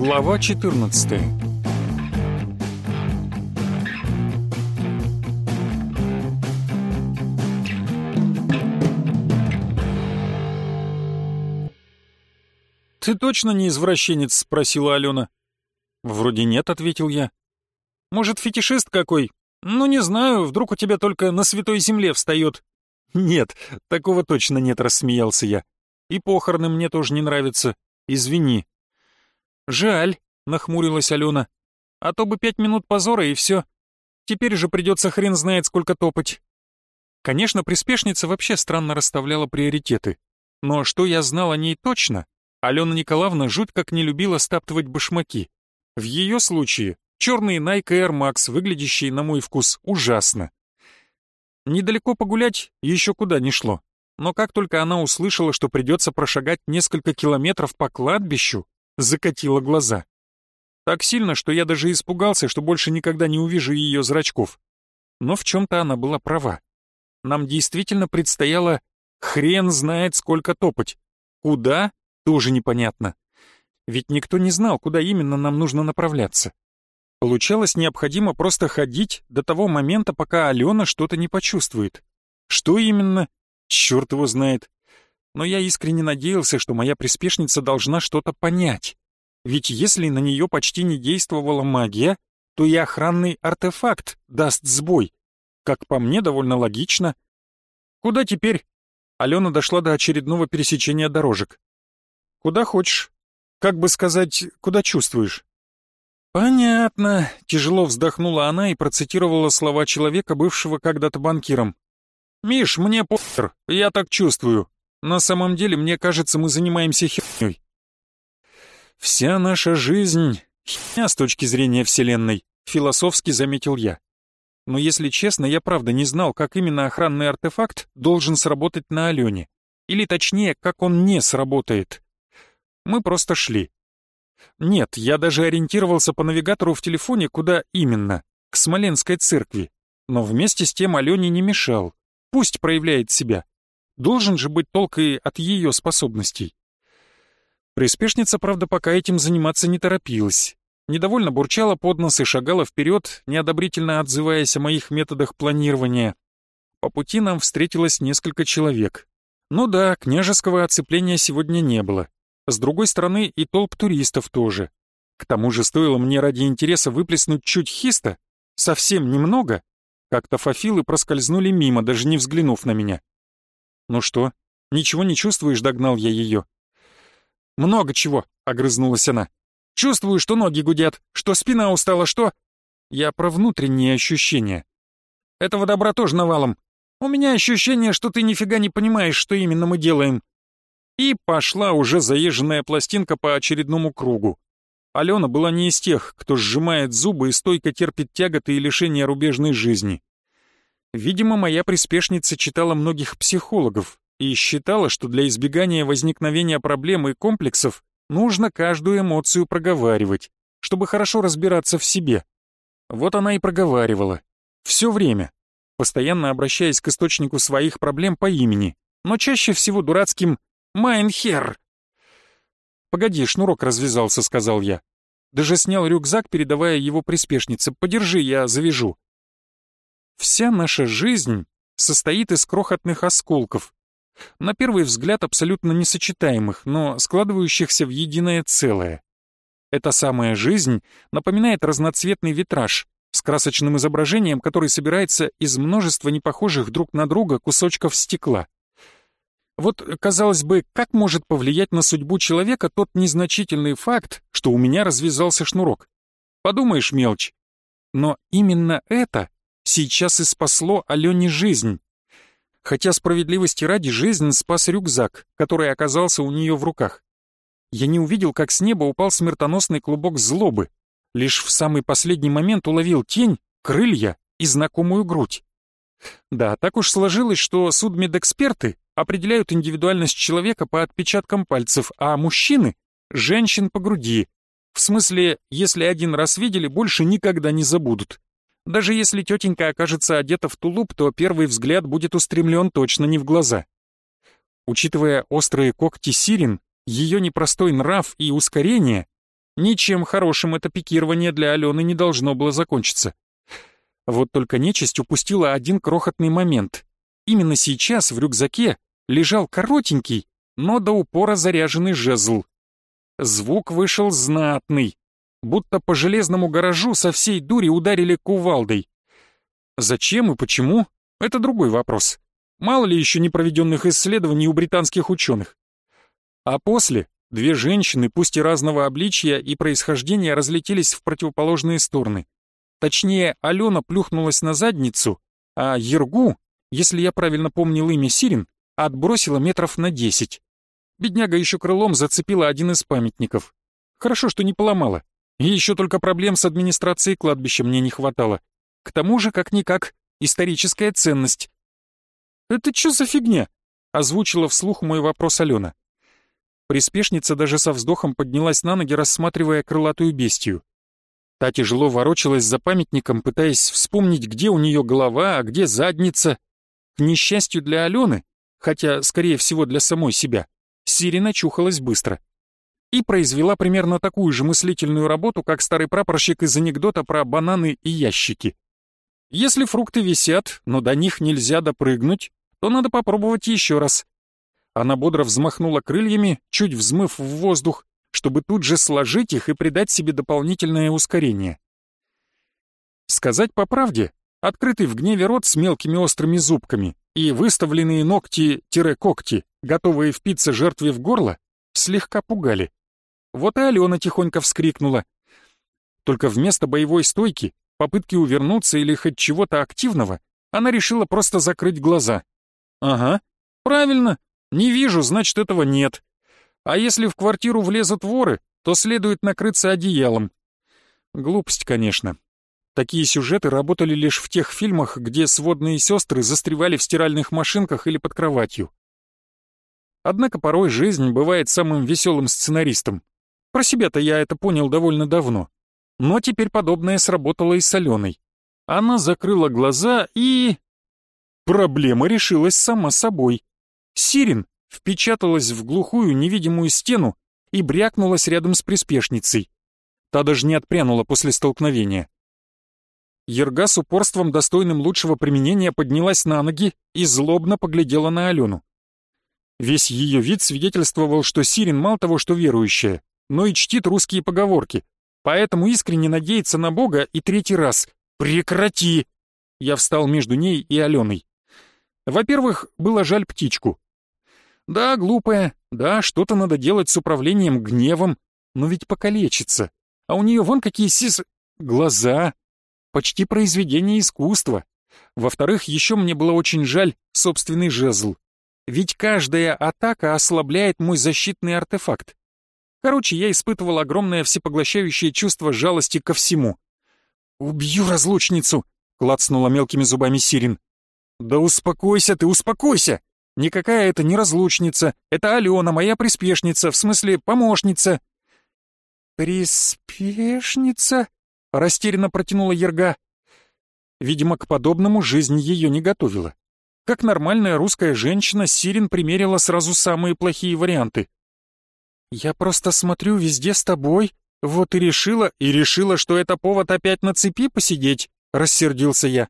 Глава 14 «Ты точно не извращенец?» — спросила Алена. «Вроде нет», — ответил я. «Может, фетишист какой? Ну, не знаю, вдруг у тебя только на святой земле встает». «Нет, такого точно нет», — рассмеялся я. «И похороны мне тоже не нравятся. Извини». «Жаль», — нахмурилась Алена. «А то бы пять минут позора и все. Теперь же придется хрен знает сколько топать». Конечно, приспешница вообще странно расставляла приоритеты. Но что я знал о ней точно? Алена Николаевна жуть как не любила стаптывать башмаки. В ее случае черный Nike Air Max, выглядящий, на мой вкус, ужасно. Недалеко погулять еще куда не шло. Но как только она услышала, что придется прошагать несколько километров по кладбищу, закатила глаза. Так сильно, что я даже испугался, что больше никогда не увижу ее зрачков. Но в чем-то она была права. Нам действительно предстояло хрен знает сколько топать. Куда? Тоже непонятно. Ведь никто не знал, куда именно нам нужно направляться. Получалось, необходимо просто ходить до того момента, пока Алена что-то не почувствует. Что именно? Черт его знает. Но я искренне надеялся, что моя приспешница должна что-то понять. Ведь если на нее почти не действовала магия, то и охранный артефакт даст сбой. Как по мне, довольно логично. Куда теперь? Алена дошла до очередного пересечения дорожек. Куда хочешь. Как бы сказать, куда чувствуешь. «Понятно», — тяжело вздохнула она и процитировала слова человека, бывшего когда-то банкиром. «Миш, мне похер, я так чувствую. На самом деле, мне кажется, мы занимаемся херней». «Вся наша жизнь — херня с точки зрения Вселенной», — философски заметил я. Но если честно, я правда не знал, как именно охранный артефакт должен сработать на Алене. Или точнее, как он не сработает. Мы просто шли. Нет, я даже ориентировался по навигатору в телефоне, куда именно, к Смоленской церкви. Но вместе с тем Алене не мешал. Пусть проявляет себя. Должен же быть толк и от ее способностей. Приспешница, правда, пока этим заниматься не торопилась. Недовольно бурчала под нос и шагала вперед, неодобрительно отзываясь о моих методах планирования. По пути нам встретилось несколько человек. Ну да, княжеского оцепления сегодня не было. С другой стороны, и толп туристов тоже. К тому же стоило мне ради интереса выплеснуть чуть хиста, совсем немного, как-то фафилы проскользнули мимо, даже не взглянув на меня. «Ну что, ничего не чувствуешь?» — догнал я ее. «Много чего», — огрызнулась она. «Чувствую, что ноги гудят, что спина устала, что...» Я про внутренние ощущения. «Этого добра тоже навалом. У меня ощущение, что ты нифига не понимаешь, что именно мы делаем. И пошла уже заезженная пластинка по очередному кругу. Алена была не из тех, кто сжимает зубы и стойко терпит тяготы и лишения рубежной жизни. Видимо, моя приспешница читала многих психологов и считала, что для избегания возникновения проблем и комплексов нужно каждую эмоцию проговаривать, чтобы хорошо разбираться в себе. Вот она и проговаривала. Все время, постоянно обращаясь к источнику своих проблем по имени, но чаще всего дурацким Mein Herr!» «Погоди, шнурок развязался», — сказал я. Даже снял рюкзак, передавая его приспешнице. «Подержи, я завяжу». Вся наша жизнь состоит из крохотных осколков, на первый взгляд абсолютно несочетаемых, но складывающихся в единое целое. Эта самая жизнь напоминает разноцветный витраж с красочным изображением, который собирается из множества непохожих друг на друга кусочков стекла. Вот, казалось бы, как может повлиять на судьбу человека тот незначительный факт, что у меня развязался шнурок? Подумаешь, мелочь. Но именно это сейчас и спасло Алене жизнь. Хотя справедливости ради жизнь спас рюкзак, который оказался у нее в руках. Я не увидел, как с неба упал смертоносный клубок злобы. Лишь в самый последний момент уловил тень, крылья и знакомую грудь. Да, так уж сложилось, что судмедэксперты определяют индивидуальность человека по отпечаткам пальцев, а мужчины — женщин по груди. В смысле, если один раз видели, больше никогда не забудут. Даже если тетенька окажется одета в тулуп, то первый взгляд будет устремлен точно не в глаза. Учитывая острые когти сирен, ее непростой нрав и ускорение, Ничем хорошим это пикирование для Алены не должно было закончиться. Вот только нечисть упустила один крохотный момент. Именно сейчас в рюкзаке лежал коротенький, но до упора заряженный жезл. Звук вышел знатный, будто по железному гаражу со всей дури ударили кувалдой. Зачем и почему — это другой вопрос. Мало ли еще непроведенных исследований у британских ученых. А после две женщины, пусть и разного обличия и происхождения, разлетелись в противоположные стороны. Точнее, Алена плюхнулась на задницу, а Ергу, если я правильно помнил имя Сирин, отбросила метров на десять. Бедняга еще крылом зацепила один из памятников. Хорошо, что не поломала. И еще только проблем с администрацией кладбища мне не хватало. К тому же, как-никак, историческая ценность. «Это что за фигня?» — озвучила вслух мой вопрос Алена. Приспешница даже со вздохом поднялась на ноги, рассматривая крылатую бестию. Та тяжело ворочалась за памятником, пытаясь вспомнить, где у нее голова, а где задница. К несчастью для Алены, хотя, скорее всего, для самой себя, Сирина чухалась быстро и произвела примерно такую же мыслительную работу, как старый прапорщик из анекдота про бананы и ящики. Если фрукты висят, но до них нельзя допрыгнуть, то надо попробовать еще раз. Она бодро взмахнула крыльями, чуть взмыв в воздух, чтобы тут же сложить их и придать себе дополнительное ускорение. Сказать по правде, открытый в гневе рот с мелкими острыми зубками и выставленные ногти-когти, готовые впиться жертве в горло, слегка пугали. Вот и Алена тихонько вскрикнула. Только вместо боевой стойки, попытки увернуться или хоть чего-то активного, она решила просто закрыть глаза. Ага, правильно, не вижу, значит этого нет. А если в квартиру влезут воры, то следует накрыться одеялом. Глупость, конечно. Такие сюжеты работали лишь в тех фильмах, где сводные сестры застревали в стиральных машинках или под кроватью. Однако порой жизнь бывает самым веселым сценаристом. Про себя-то я это понял довольно давно. Но теперь подобное сработало и с Аленой. Она закрыла глаза и... Проблема решилась сама собой. Сирин впечаталась в глухую невидимую стену и брякнулась рядом с приспешницей. Та даже не отпрянула после столкновения. Ерга с упорством, достойным лучшего применения, поднялась на ноги и злобно поглядела на Алену. Весь ее вид свидетельствовал, что Сирин мало того, что верующая, но и чтит русские поговорки, поэтому искренне надеется на Бога и третий раз «Прекрати!» Я встал между ней и Аленой. Во-первых, было жаль птичку. Да, глупая, да, что-то надо делать с управлением гневом, но ведь покалечится. А у нее вон какие сис... глаза. Почти произведение искусства. Во-вторых, еще мне было очень жаль собственный жезл. Ведь каждая атака ослабляет мой защитный артефакт. Короче, я испытывал огромное всепоглощающее чувство жалости ко всему. «Убью разлучницу!» — клацнула мелкими зубами Сирин. «Да успокойся ты, успокойся! Никакая это не разлучница, это Алена, моя приспешница, в смысле помощница». «Приспешница?» — растерянно протянула Ерга. Видимо, к подобному жизнь ее не готовила. Как нормальная русская женщина, Сирин примерила сразу самые плохие варианты. «Я просто смотрю везде с тобой, вот и решила, и решила, что это повод опять на цепи посидеть», — рассердился я.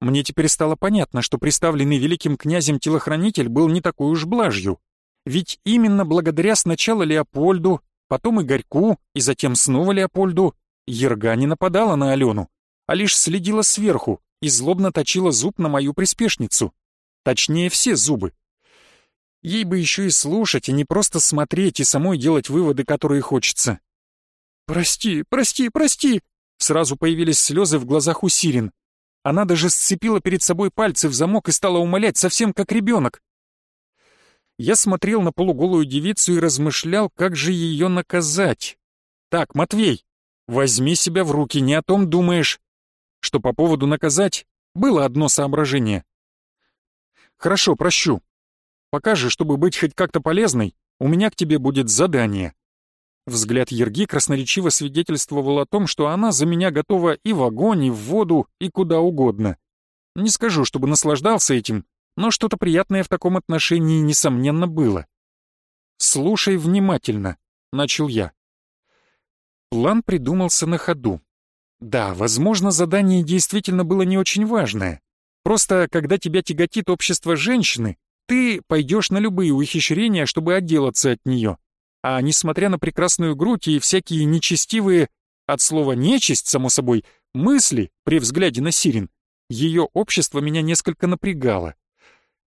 Мне теперь стало понятно, что представленный великим князем телохранитель был не такой уж блажью. Ведь именно благодаря сначала Леопольду, потом Игорьку и затем снова Леопольду, Ерга не нападала на Алену, а лишь следила сверху и злобно точила зуб на мою приспешницу. Точнее, все зубы. Ей бы еще и слушать, а не просто смотреть и самой делать выводы, которые хочется. «Прости, прости, прости!» Сразу появились слезы в глазах у Сирин. Она даже сцепила перед собой пальцы в замок и стала умолять, совсем как ребенок. Я смотрел на полуголую девицу и размышлял, как же ее наказать. «Так, Матвей, возьми себя в руки, не о том думаешь». Что по поводу наказать, было одно соображение. «Хорошо, прощу. Пока же, чтобы быть хоть как-то полезной, у меня к тебе будет задание». Взгляд Ерги красноречиво свидетельствовал о том, что она за меня готова и в огонь, и в воду, и куда угодно. Не скажу, чтобы наслаждался этим, но что-то приятное в таком отношении, несомненно, было. «Слушай внимательно», — начал я. План придумался на ходу. Да, возможно, задание действительно было не очень важное. Просто, когда тебя тяготит общество женщины, ты пойдешь на любые ухищрения, чтобы отделаться от нее. А несмотря на прекрасную грудь и всякие нечестивые, от слова «нечисть», само собой, мысли при взгляде на Сирин, ее общество меня несколько напрягало.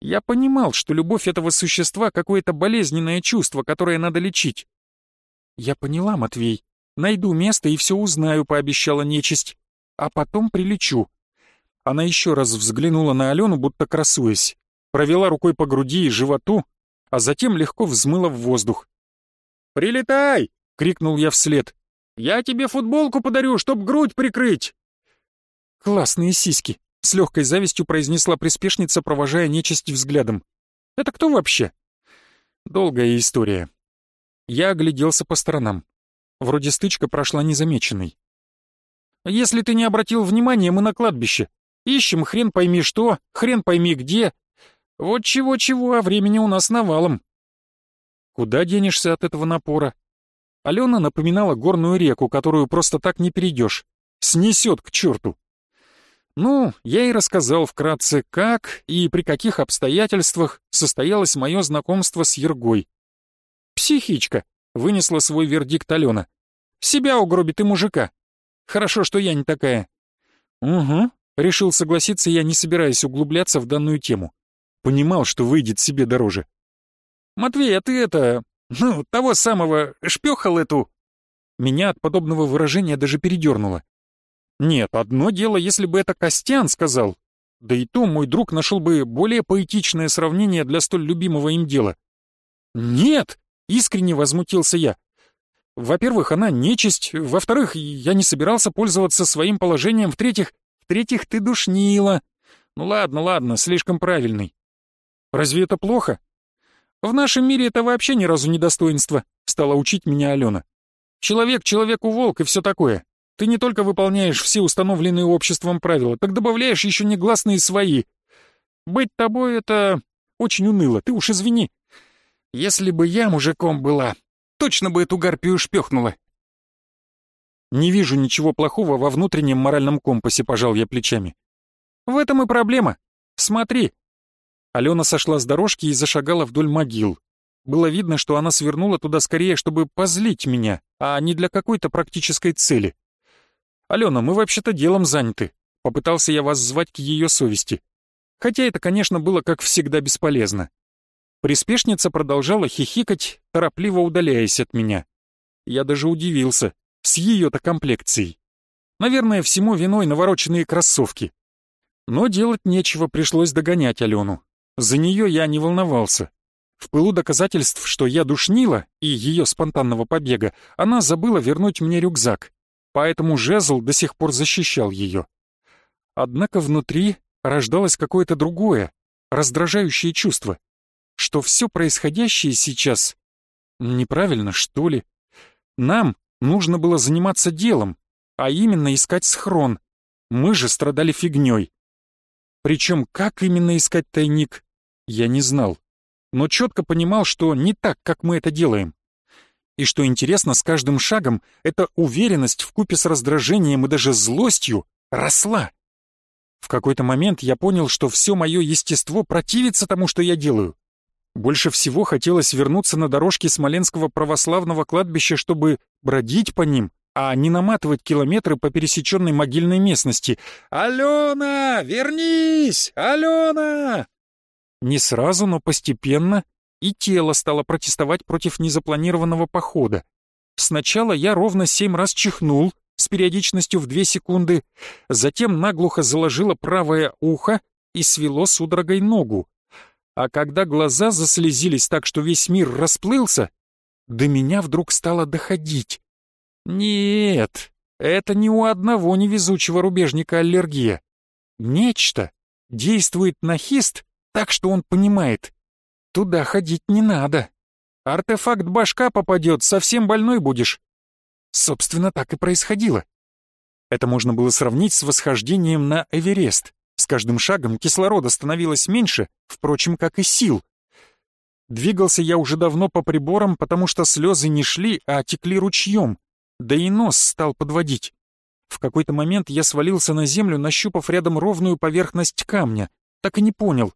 Я понимал, что любовь этого существа — какое-то болезненное чувство, которое надо лечить. «Я поняла, Матвей. Найду место и все узнаю», — пообещала нечисть. «А потом прилечу». Она еще раз взглянула на Алену, будто красуясь, провела рукой по груди и животу, а затем легко взмыла в воздух. «Прилетай!» — крикнул я вслед. «Я тебе футболку подарю, чтоб грудь прикрыть!» «Классные сиськи!» — с легкой завистью произнесла приспешница, провожая нечисть взглядом. «Это кто вообще?» Долгая история. Я огляделся по сторонам. Вроде стычка прошла незамеченной. «Если ты не обратил внимания, мы на кладбище. Ищем хрен пойми что, хрен пойми где. Вот чего-чего, а времени у нас навалом. Куда денешься от этого напора? Алена напоминала горную реку, которую просто так не перейдешь. Снесет к черту. Ну, я и рассказал вкратце, как и при каких обстоятельствах состоялось мое знакомство с Ергой. «Психичка», — вынесла свой вердикт Алена. «Себя угробит и мужика. Хорошо, что я не такая». «Угу», — решил согласиться я, не собираясь углубляться в данную тему. Понимал, что выйдет себе дороже. «Матвей, а ты это... Ну, того самого, шпёхал эту...» Меня от подобного выражения даже передернуло. Нет, одно дело, если бы это Костян сказал. Да и то мой друг нашел бы более поэтичное сравнение для столь любимого им дела. «Нет!» — искренне возмутился я. «Во-первых, она нечисть. Во-вторых, я не собирался пользоваться своим положением. В-третьих, в-третьих, ты душнила. Ну ладно, ладно, слишком правильный. Разве это плохо? В нашем мире это вообще ни разу не достоинство, стала учить меня Алена. Человек человеку волк и все такое. Ты не только выполняешь все установленные обществом правила, так добавляешь еще негласные свои. Быть тобой — это очень уныло, ты уж извини. Если бы я мужиком была, точно бы эту гарпию шпехнула. Не вижу ничего плохого во внутреннем моральном компасе, пожал я плечами. В этом и проблема. Смотри, Алена сошла с дорожки и зашагала вдоль могил. Было видно, что она свернула туда скорее, чтобы позлить меня, а не для какой-то практической цели. «Алена, мы вообще-то делом заняты», — попытался я вас звать к ее совести. Хотя это, конечно, было, как всегда, бесполезно. Приспешница продолжала хихикать, торопливо удаляясь от меня. Я даже удивился, с ее-то комплекцией. Наверное, всему виной навороченные кроссовки. Но делать нечего, пришлось догонять Алену. За нее я не волновался. В пылу доказательств, что я душнила и ее спонтанного побега, она забыла вернуть мне рюкзак, поэтому жезл до сих пор защищал ее. Однако внутри рождалось какое-то другое, раздражающее чувство, что все происходящее сейчас неправильно, что ли. Нам нужно было заниматься делом, а именно искать схрон. Мы же страдали фигней. Причем как именно искать тайник, я не знал, но четко понимал, что не так, как мы это делаем. И что интересно, с каждым шагом эта уверенность в купе с раздражением и даже злостью росла. В какой-то момент я понял, что все мое естество противится тому, что я делаю. Больше всего хотелось вернуться на дорожки Смоленского православного кладбища, чтобы бродить по ним, а не наматывать километры по пересеченной могильной местности. «Алена, вернись! Алена!» Не сразу, но постепенно и тело стало протестовать против незапланированного похода. Сначала я ровно семь раз чихнул с периодичностью в две секунды, затем наглухо заложило правое ухо и свело судорогой ногу. А когда глаза заслезились так, что весь мир расплылся, до меня вдруг стало доходить. Нет, это не у одного невезучего рубежника аллергия. Нечто действует на хист так что он понимает, туда ходить не надо. Артефакт башка попадет, совсем больной будешь. Собственно, так и происходило. Это можно было сравнить с восхождением на Эверест. С каждым шагом кислорода становилось меньше, впрочем, как и сил. Двигался я уже давно по приборам, потому что слезы не шли, а текли ручьем. да и нос стал подводить. В какой-то момент я свалился на землю, нащупав рядом ровную поверхность камня. Так и не понял.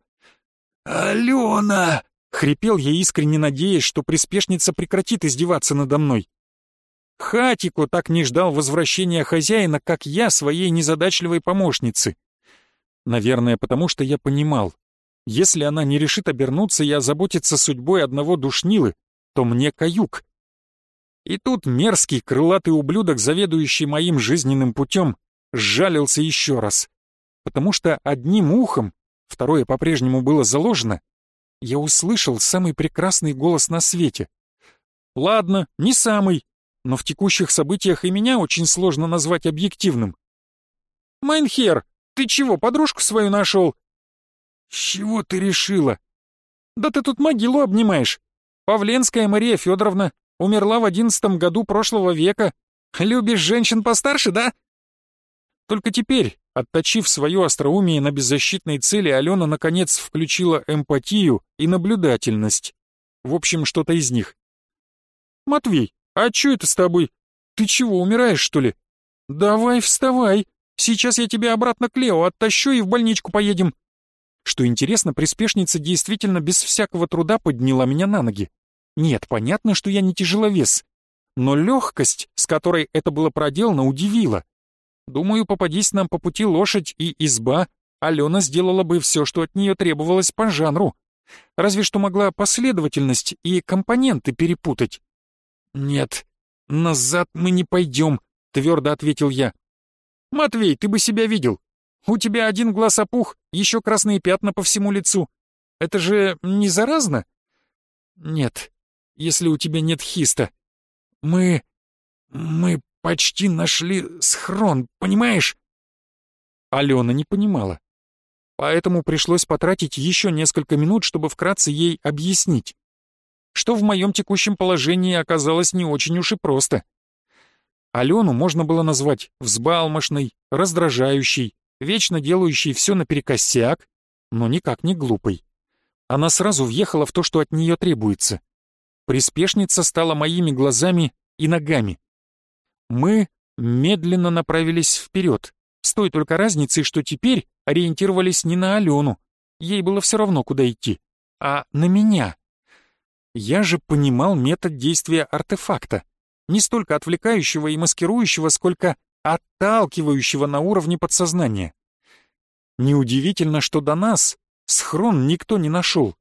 «Алена!» — хрипел я, искренне надеясь, что приспешница прекратит издеваться надо мной. Хатико так не ждал возвращения хозяина, как я своей незадачливой помощницы. Наверное, потому что я понимал, если она не решит обернуться и озаботиться судьбой одного душнилы, то мне каюк. И тут мерзкий крылатый ублюдок, заведующий моим жизненным путем, сжалился еще раз. Потому что одним ухом, второе по-прежнему было заложено, я услышал самый прекрасный голос на свете. Ладно, не самый, но в текущих событиях и меня очень сложно назвать объективным. «Mein Herr, ты чего, подружку свою нашел?» «С чего ты решила?» «Да ты тут могилу обнимаешь. Павленская Мария Федоровна умерла в одиннадцатом году прошлого века. Любишь женщин постарше, да?» Только теперь, отточив свое остроумие на беззащитной цели, Алена наконец включила эмпатию и наблюдательность. В общем, что-то из них. «Матвей, а чё это с тобой? Ты чего, умираешь, что ли? Давай вставай, сейчас я тебя обратно к Лео оттащу и в больничку поедем». Что интересно, приспешница действительно без всякого труда подняла меня на ноги. Нет, понятно, что я не тяжеловес, но легкость, с которой это было проделано, удивила. Думаю, попадись нам по пути лошадь и изба, Алена сделала бы все, что от нее требовалось по жанру. Разве что могла последовательность и компоненты перепутать. «Нет, назад мы не пойдем», — твердо ответил я. «Матвей, ты бы себя видел. У тебя один глаз опух, еще красные пятна по всему лицу. Это же не заразно?» «Нет, если у тебя нет хиста. Мы... мы почти нашли схрон, понимаешь?» Алена не понимала. Поэтому пришлось потратить еще несколько минут, чтобы вкратце ей объяснить что в моем текущем положении оказалось не очень уж и просто. Алену можно было назвать взбалмошной, раздражающей, вечно делающей все наперекосяк, но никак не глупой. Она сразу въехала в то, что от нее требуется. Приспешница стала моими глазами и ногами. Мы медленно направились вперед, с той только разницей, что теперь ориентировались не на Алену, ей было все равно, куда идти, а на меня. Я же понимал метод действия артефакта, не столько отвлекающего и маскирующего, сколько отталкивающего на уровне подсознания. Неудивительно, что до нас схрон никто не нашел.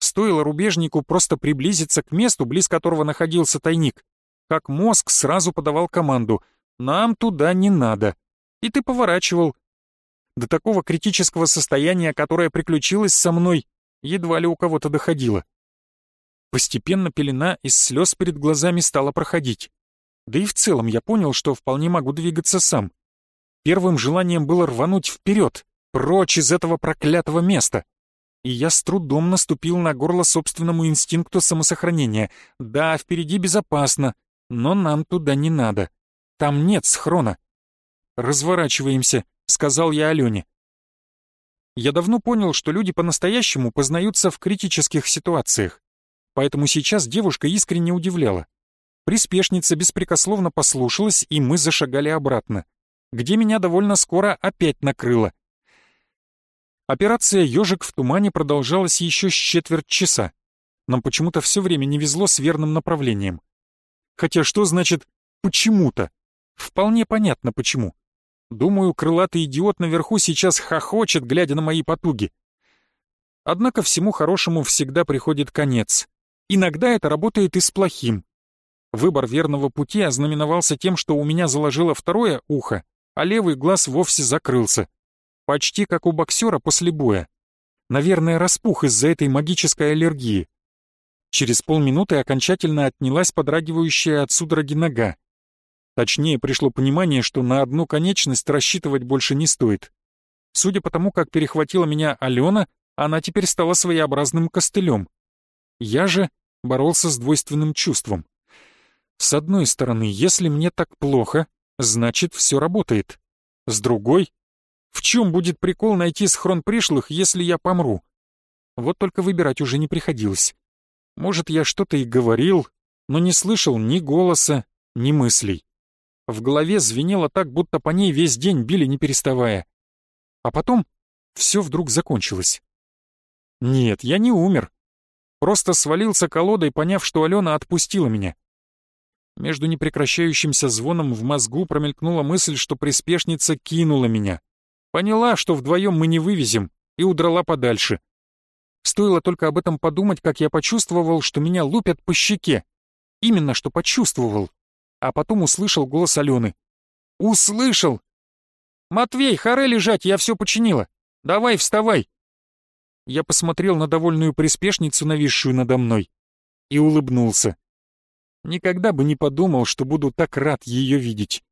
Стоило рубежнику просто приблизиться к месту, близ которого находился тайник, как мозг сразу подавал команду «нам туда не надо». И ты поворачивал. До такого критического состояния, которое приключилось со мной, едва ли у кого-то доходило. Постепенно пелена из слез перед глазами стала проходить. Да и в целом я понял, что вполне могу двигаться сам. Первым желанием было рвануть вперед, прочь из этого проклятого места. И я с трудом наступил на горло собственному инстинкту самосохранения. Да, впереди безопасно, но нам туда не надо. Там нет схрона. «Разворачиваемся», — сказал я Алене. Я давно понял, что люди по-настоящему познаются в критических ситуациях поэтому сейчас девушка искренне удивляла. Приспешница беспрекословно послушалась, и мы зашагали обратно, где меня довольно скоро опять накрыло. Операция «Ежик в тумане» продолжалась еще с четверть часа. Нам почему-то все время не везло с верным направлением. Хотя что значит «почему-то»? Вполне понятно почему. Думаю, крылатый идиот наверху сейчас хохочет, глядя на мои потуги. Однако всему хорошему всегда приходит конец. Иногда это работает и с плохим. Выбор верного пути ознаменовался тем, что у меня заложило второе ухо, а левый глаз вовсе закрылся. Почти как у боксера после боя. Наверное, распух из-за этой магической аллергии. Через полминуты окончательно отнялась подрагивающая от судороги нога. Точнее, пришло понимание, что на одну конечность рассчитывать больше не стоит. Судя по тому, как перехватила меня Алена, она теперь стала своеобразным костылем. Я же боролся с двойственным чувством. С одной стороны, если мне так плохо, значит, все работает. С другой, в чем будет прикол найти схрон пришлых, если я помру? Вот только выбирать уже не приходилось. Может, я что-то и говорил, но не слышал ни голоса, ни мыслей. В голове звенело так, будто по ней весь день били, не переставая. А потом все вдруг закончилось. Нет, я не умер. Просто свалился колодой, поняв, что Алена отпустила меня. Между непрекращающимся звоном в мозгу промелькнула мысль, что приспешница кинула меня. Поняла, что вдвоем мы не вывезем, и удрала подальше. Стоило только об этом подумать, как я почувствовал, что меня лупят по щеке. Именно что почувствовал. А потом услышал голос Алены. Услышал! «Матвей, харе лежать, я все починила. Давай, вставай!» Я посмотрел на довольную приспешницу, нависшую надо мной, и улыбнулся. Никогда бы не подумал, что буду так рад ее видеть.